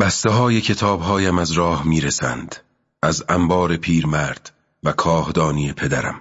بسته های کتاب هایم از راه می‌رسند از انبار پیرمرد و کاهدانی پدرم.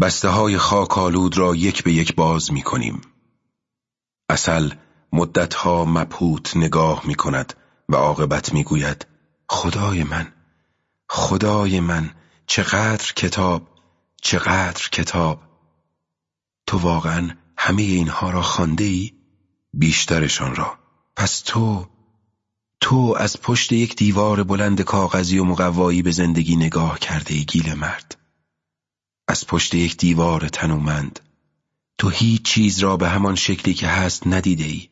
بسته های خاکالود را یک به یک باز می کنیم اصل مدتها مبهوت نگاه می کند و عاقبت می گوید خدای من خدای من چقدر کتاب چقدر کتاب! تو واقعا همه اینها را خانده ای؟ بیشترشان را. پس تو تو از پشت یک دیوار بلند کاغذی و مقوایی به زندگی نگاه کرده ای گیل مرد. از پشت یک دیوار تنومند. تو هیچ چیز را به همان شکلی که هست ندیده ای.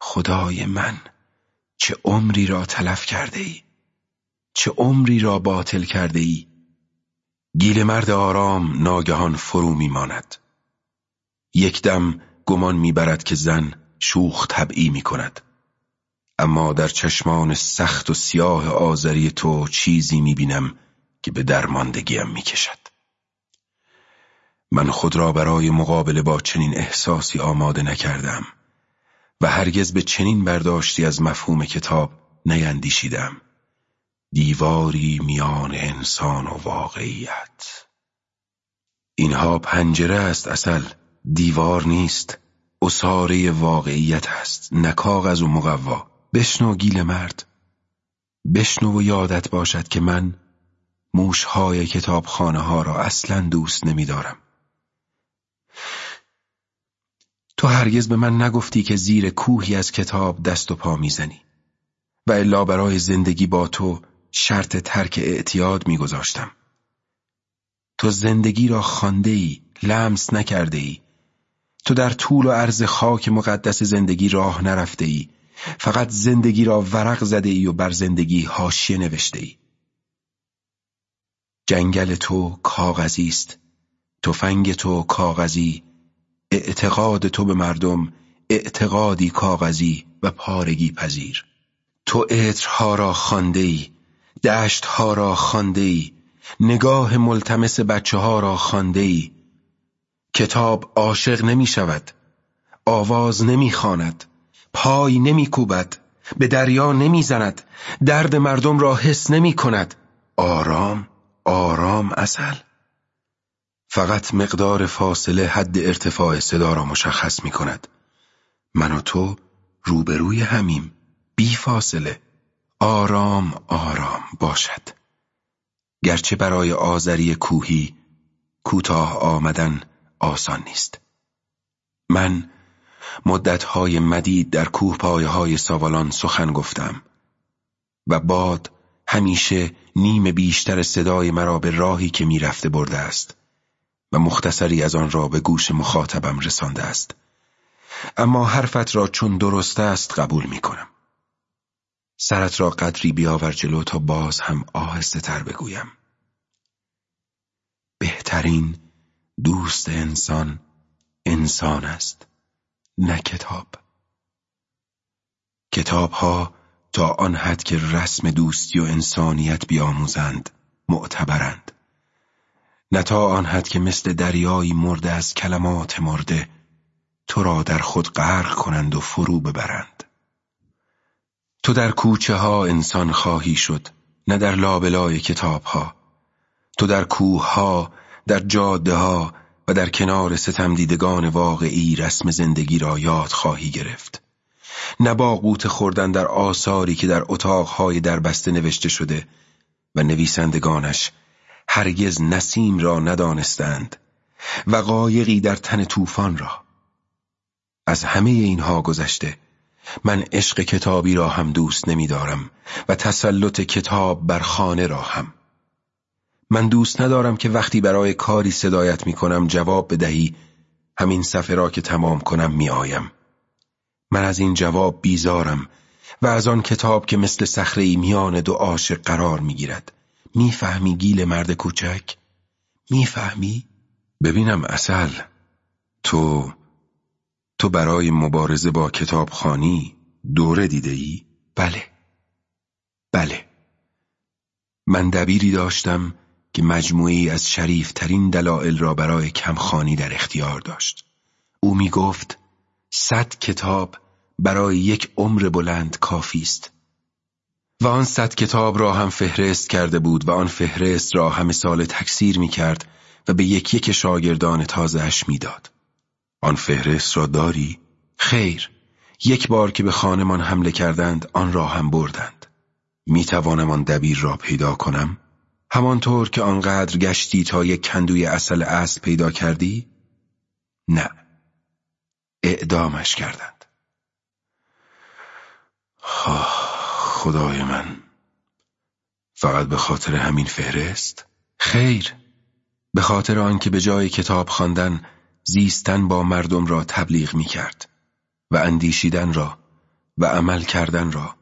خدای من چه عمری را تلف کرده ای؟ چه عمری را باطل کرده ای؟ گیل مرد آرام ناگهان فرو میماند. یک دم گمان می‌برد که زن شوخ طبعی می کند اما در چشمان سخت و سیاه آذری تو چیزی می بینم که به درماندگیم می کشد من خود را برای مقابله با چنین احساسی آماده نکردم و هرگز به چنین برداشتی از مفهوم کتاب نیندیشیدم. دیواری میان انسان و واقعیت. اینها پنجره است اصل. دیوار نیست. اصاره واقعیت است نه کاغذ و مقوا. بشنو گیل مرد. بشنو و یادت باشد که من موشهای کتابخانه ها را اصلا دوست نمیدارم. تو هرگز به من نگفتی که زیر کوهی از کتاب دست و پا می‌زنی و الا برای زندگی با تو شرط ترک اعتیاد میگذاشتم. تو زندگی را خانده ای لمس نکرده ای تو در طول و عرض خاک مقدس زندگی راه نرفته ای فقط زندگی را ورق زده ای و بر زندگی حاشیه نوشته ای جنگل تو کاغذی است. تفنگ تو کاغذی. اعتقاد تو به مردم اعتقادی کاغذی و پارگی پذیر. تو عطرها را خانده ای دشتها را خانده ای نگاه ملتمس بچه ها را خانده ای کتاب عاشق نمی شود آواز نمی خاند پای نمی کوبد به دریا نمی زند درد مردم را حس نمی کند آرام آرام اصل فقط مقدار فاصله حد ارتفاع صدا را مشخص می کند من و تو روبروی همیم بی فاصله. آرام آرام باشد. گرچه برای آذری کوهی کوتاه آمدن آسان نیست. من مدتهای مدید در کوه پایه های ساوالان سخن گفتم و باد همیشه نیم بیشتر صدای مرا به راهی که می‌رفته برده است و مختصری از آن را به گوش مخاطبم رسانده است. اما حرفت را چون درست است قبول می کنم سرت را قدری بیاور جلو تا باز هم آهسته تر بگویم. بهترین دوست انسان انسان است نه کتاب. کتاب ها تا آن حد که رسم دوستی و انسانیت بیاموزند معتبرند. نه تا آن حد که مثل دریایی مرده از کلمات مرده تو را در خود غرق کنند و فرو ببرند. تو در کوچه ها انسان خواهی شد نه در لابلای کتاب ها تو در کوه ها در جاده ها و در کنار ستم دیدگان واقعی رسم زندگی را یاد خواهی گرفت. نه با خوردن در آثاری که در اتاقهای در بسته نوشته شده و نویسندگانش هرگز نسیم را ندانستند. و قایقی در تن طوفان را. از همه اینها گذشته من عشق کتابی را هم دوست نمیدارم و تسلط کتاب بر خانه را هم. من دوست ندارم که وقتی برای کاری صدایت می کنم جواب بدهی همین صفحه را که تمام کنم می آیم. من از این جواب بیزارم و از آن کتاب که مثل صخره میان دو عاشق قرار می گیرد. می‌فهمی گیل مرد کوچک؟ می‌فهمی؟ ببینم اصل تو تو برای مبارزه با کتابخانی دوره دیده ای؟ بله بله من دبیری داشتم که مجموعی از شریفترین دلایل را برای کمخانی در اختیار داشت او می گفت صد کتاب برای یک عمر بلند کافی است و آن صد کتاب را هم فهرست کرده بود و آن فهرست را همه سال تکثیر می کرد و به یک یک شاگردان تازهش می‌داد. آن فهرست را داری؟ خیر یک بار که به خانمان حمله کردند آن را هم بردند می توانم آن دبیر را پیدا کنم؟ همانطور که آنقدر گشتی تا یک کندوی اصل اصل پیدا کردی؟ نه. اعدامش کردند. خدای من. فقط به خاطر همین فهرست؟ خیر. به خاطر آنکه به جای کتاب خواندن زیستن با مردم را تبلیغ می کرد و اندیشیدن را و عمل کردن را.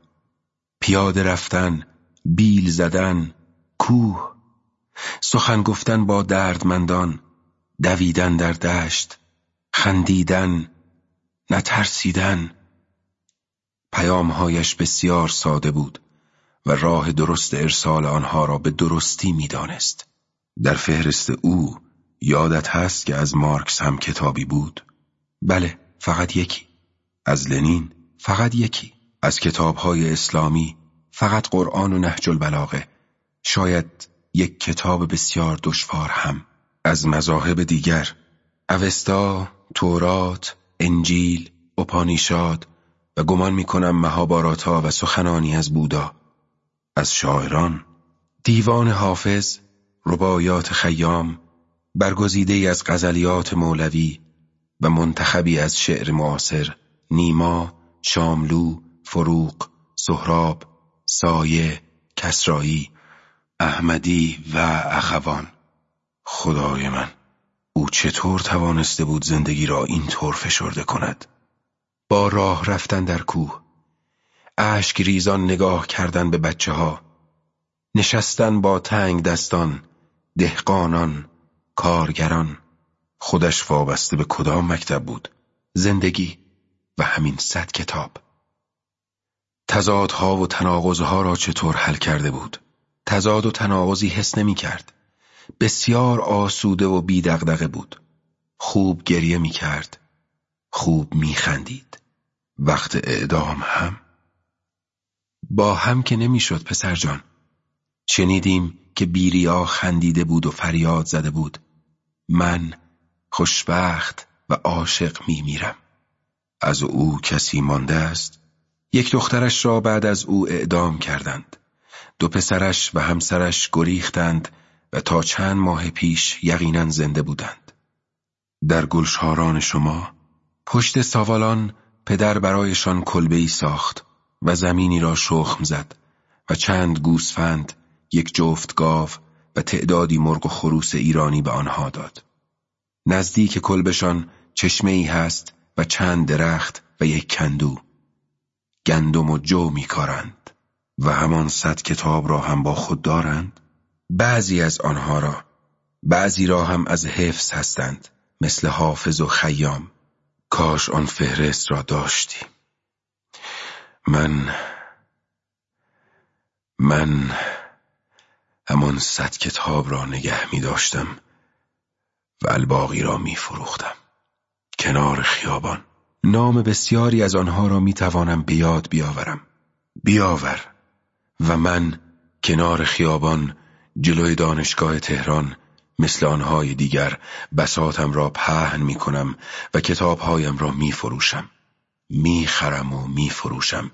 پیاده رفتن بیل زدن کوه سخن گفتن با دردمندان دویدن در دشت خندیدن نترسیدن پیامهایش بسیار ساده بود و راه درست ارسال آنها را به درستی می‌دانست. در فهرست او یادت هست که از مارکس هم کتابی بود؟ بله، فقط یکی. از لنین فقط یکی. از کتابهای اسلامی فقط قرآن و نهج البلاغه. شاید یک کتاب بسیار دشوار هم. از مذاهب دیگر اوستا، تورات، انجیل، اپانیشاد و گمان می کنم مهاباراتا و سخنانی از بودا از شاعران دیوان حافظ ربایات خیام برگزیده از غزلیات مولوی و منتخبی از شعر معاصر نیما، شاملو، فروق، سهراب، سایه، کسرایی، احمدی و اخوان. خدای من او چطور توانسته بود زندگی را اینطور فشرده کند؟ با راه رفتن در کوه اشک ریزان نگاه کردن به بچه ها نشستن با تنگ دستان دهقانان کارگران خودش وابسته به کدام مکتب بود؟ زندگی و همین صد کتاب. تضادها و تناقضها را چطور حل کرده بود؟ تضاد و تناقضی حس نمی کرد بسیار آسوده و بیدغدغه بود. خوب گریه می کرد خوب می خندید وقت اعدام هم. با هم که نمی‌شد پسر جان. شنیدیم که بیریا خندیده بود و فریاد زده بود. من خوشبخت و عاشق میمیرم. از او کسی مانده است. یک دخترش را بعد از او اعدام کردند. دو پسرش و همسرش گریختند و تا چند ماه پیش یقینا زنده بودند. در گلشاران شما پشت ساوالان پدر برایشان کلبه ای ساخت و زمینی را شخم زد و چند گوسفند یک جفت گاو و تعدادی مرغ و خروس ایرانی به آنها داد. نزدیک کلبشان چشمه ای هست و چند درخت و یک کندو. گندم و جو میکارند. و همان صد کتاب را هم با خود دارند؟ بعضی از آنها را. بعضی را هم از حفظ هستند مثل حافظ و خیام. کاش آن فهرست را داشتی من من همان صد کتاب را نگه می داشتم و الباقی را می فروختم. کنار خیابان. نام بسیاری از آنها را می توانم بیاد بیاورم. بیاور. و من کنار خیابان جلوی دانشگاه تهران مثل آنهای دیگر بساتم را پهن می کنم و کتابهایم را می فروشم می خرم و می فروشم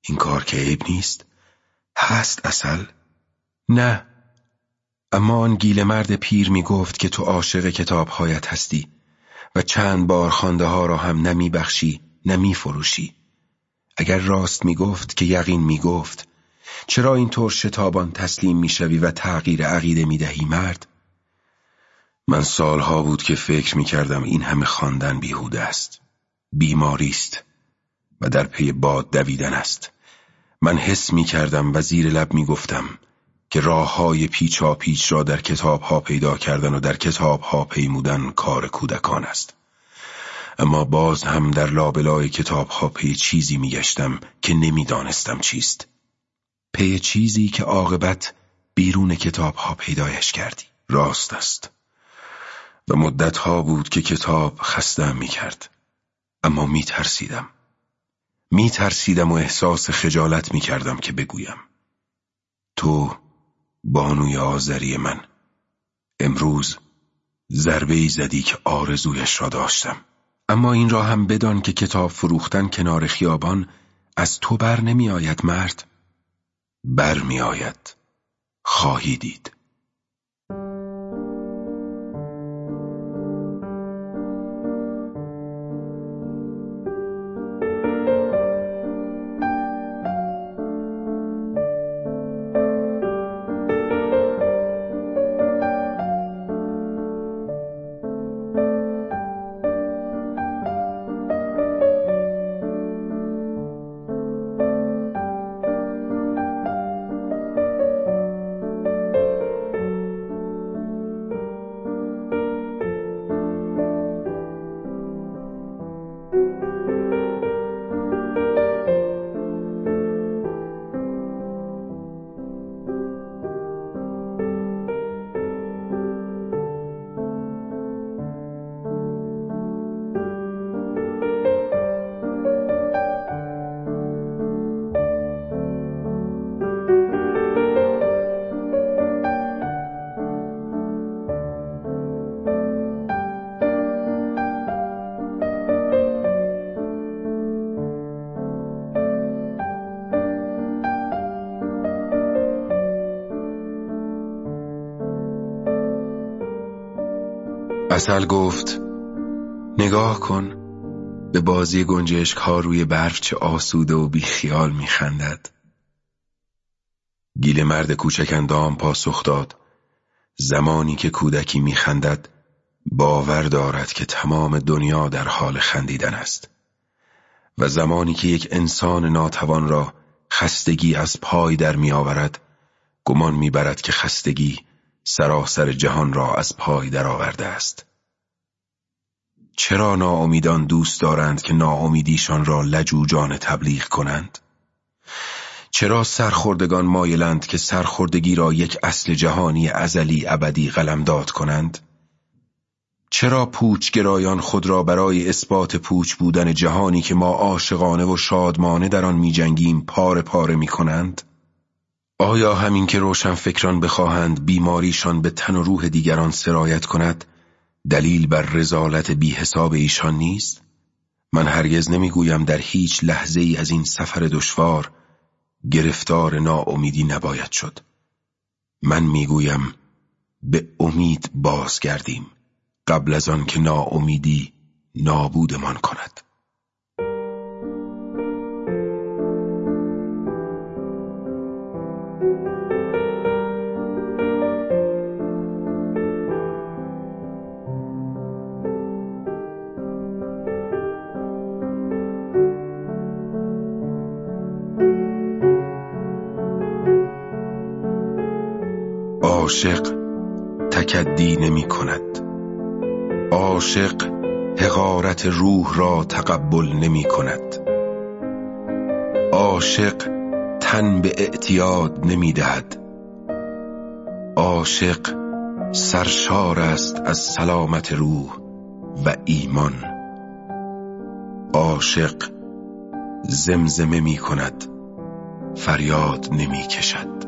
این کار که عیب نیست؟ هست اصل؟ نه. اما آن گیل مرد پیر می گفت که تو عاشق کتابهایت هستی و چند بار خانده ها را هم نمی بخشی نمی فروشی اگر راست می گفت که یقین می گفت چرا اینطور شتابان تسلیم می‌شوی و تغییر عقیده می دهی مرد؟ من سالها بود که فکر می کردم این همه خواندن بیهوده است. بیماری است و در پی باد دویدن است. من حس می کردم و زیر لب می گفتم که راه های پیچا پیچ را در کتاب ها پیدا کردن و در کتاب ها پیمودن کار کودکان است. اما باز هم در لابلای کتاب ها پی چیزی می گشتم که نمی‌دانستم چیست. پی چیزی که عاقبت بیرون کتاب ها پیدایش کردی. راست است. و مدت ها بود که کتاب خستم می کرد اما می ترسیدم می ترسیدم و احساس خجالت می کردم که بگویم. تو بانوی آذری من. امروز ضربه ای زدی که آرزویش را داشتم. اما این را هم بدان که کتاب فروختن کنار خیابان از تو بر نمی آید مرد. بر می آید خواهی دید. اصل گفت نگاه کن به بازی گنجشک ها روی برف چه آسوده و بیخیال میخندد. گیل مرد کوچک اندام پاسخ داد زمانی که کودکی میخندد باور دارد که تمام دنیا در حال خندیدن است و زمانی که یک انسان ناتوان را خستگی از پای در میآورد گمان می‌برد که خستگی سراسر جهان را از پای درآورده است. چرا ناامیدان دوست دارند که ناامیدیشان را لجوجان تبلیغ کنند؟ چرا سرخوردگان مایلند که سرخوردگی را یک اصل جهانی ازلی ابدی قلمداد کنند؟ چرا پوچگرایان خود را برای اثبات پوچ بودن جهانی که ما عاشقانه و شادمانه در آن میجنگیم پاره پاره می کنند؟ آیا همین که روشن فکران بخواهند بیماریشان به تن و روح دیگران سرایت کند دلیل بر رزالت بی حساب ایشان نیست؟ من هرگز نمی‌گویم در هیچ لحظه ای از این سفر دشوار گرفتار ناامیدی نباید شد من می‌گویم به امید بازگردیم قبل از آن که ناامیدی نابودمان کند عاشق تکدی نمی کند. عاشق حقارت روح را تقبل نمی کند. عاشق تن به اعتیاد نمی دهد. عاشق سرشار است از سلامت روح و ایمان. عاشق زمزمه می کند فریاد نمی کشد.